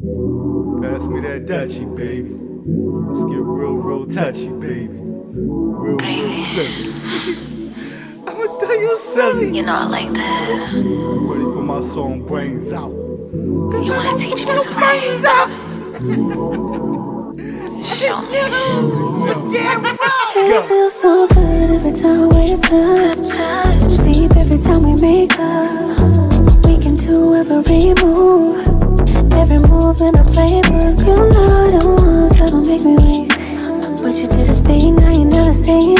Pass me that Dutchie, baby. Let's get real, real touchy, baby. Real, real silly. I'ma tell you silly. You know I like that. I'm Ready for my song Brains Out. You wanna teach me some rhymes? Show me. It feels so good every time we touch. Move in a playbook. You know the ones that'll make me weak. But you did a thing I ain't never seen.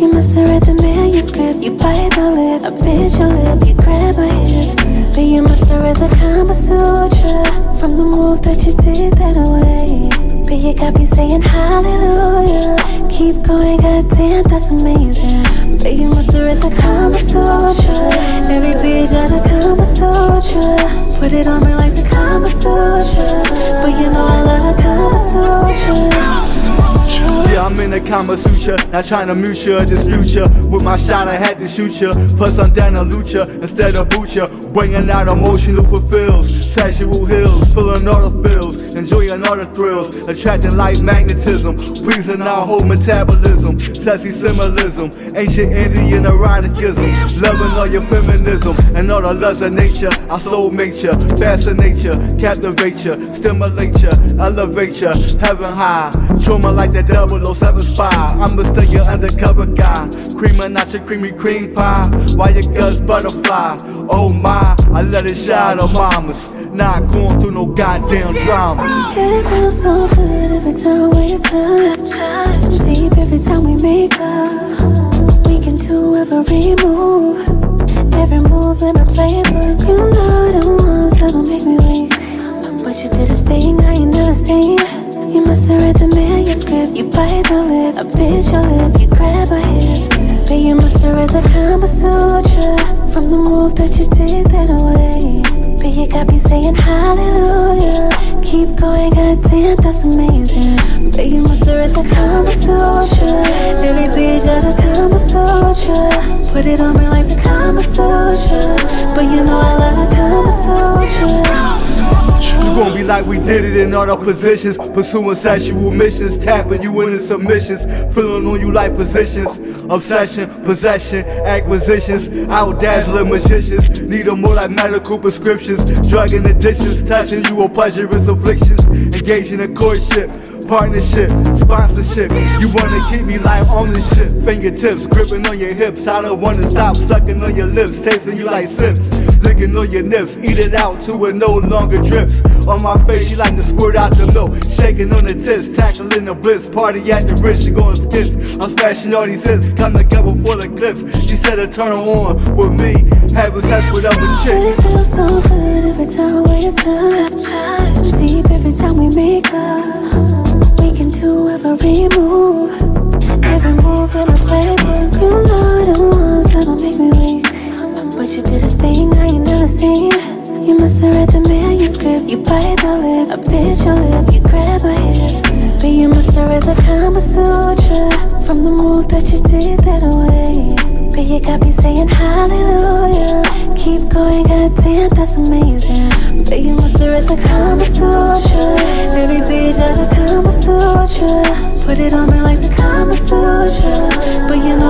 You must have read the manuscript. You bite my lip, I bit your lip, you grab my hips. But you must have read the Kama Sutra from the move that you did that way. But you got me saying hallelujah. Keep going, goddamn, that's amazing. But you must have read the Kama Sutra. Every page of the Kama Sutra. Put it on me like the Kama Sutra. Yeah, I'm in the Kama Sutra, not trying to mute ya, dispute ya. With my shot, I had to shoot ya. Plus, I'm down loot ya instead of boot ya. Bringing out emotion, emotional fulfills, sexual hills, filling all the feels, enjoying all the thrills, attracting like magnetism, pleasing our whole metabolism, sexy symbolism, ancient Indian eroticism, loving all your feminism and all the loves of nature. Our soul make ya, fascinate ya, captivate ya, stimulate ya, elevate ya, heaven high, trauma like the 007 spy. I'm a still your undercover guy, creaming out your creamy cream pie, Why your guts butterfly. Oh my, I let it shine on mamas, not going through no goddamn drama. It feels so good every time we touch. Deep every time we make up. We can do every move. Every move in a playbook. You know the ones that'll make me weak. But you did a thing I ain't never seen. You must have read the manuscript. You bite my lip, I bit your lip, you grab my hips. But you must have read the Kama Sutra from the move that you did that way. You got me saying hallelujah. Keep going, goddamn, that's amazing. But you must have read the Kama Sutra. Every Put it on me like the Kama Sutra. But you know I love the Kama. You gon' be like we did it in all our positions, pursuing sexual missions, tapping you into submissions, Feeling on you like positions, obsession, possession, acquisitions, out dazzling magicians, need them more like medical prescriptions, drug and addictions, touching you with pleasurous afflictions, engaging in courtship. Partnership, sponsorship. You wanna keep me like ownership. Fingertips gripping on your hips. I don't wanna stop sucking on your lips, tasting you like sips. Licking on your nips, eat it out till it no longer drips. On my face, she like to squirt out the milk. Shaking on the tits, tackling the bliss. Party at the wrist, she going skits. I'm smashing all these hits, come together for the clips. She said to turn on with me, having sex with other chicks. It feels so good every time we touch. Deep every time we make up. Can every move. Every move in a playbook. You know the ones that'll make me weak. But you did a thing I ain't never seen. You must have read the manuscript. You bite my lip, I bit your lip, you grab my hips. But you must have read the Kama Sutra from the move that you did that way. But you got me saying hallelujah. Keep going, goddamn, that's amazing. But you must have read the Kama Sutra. Every page of the Kama Put it on me like the Kama Sutra. But you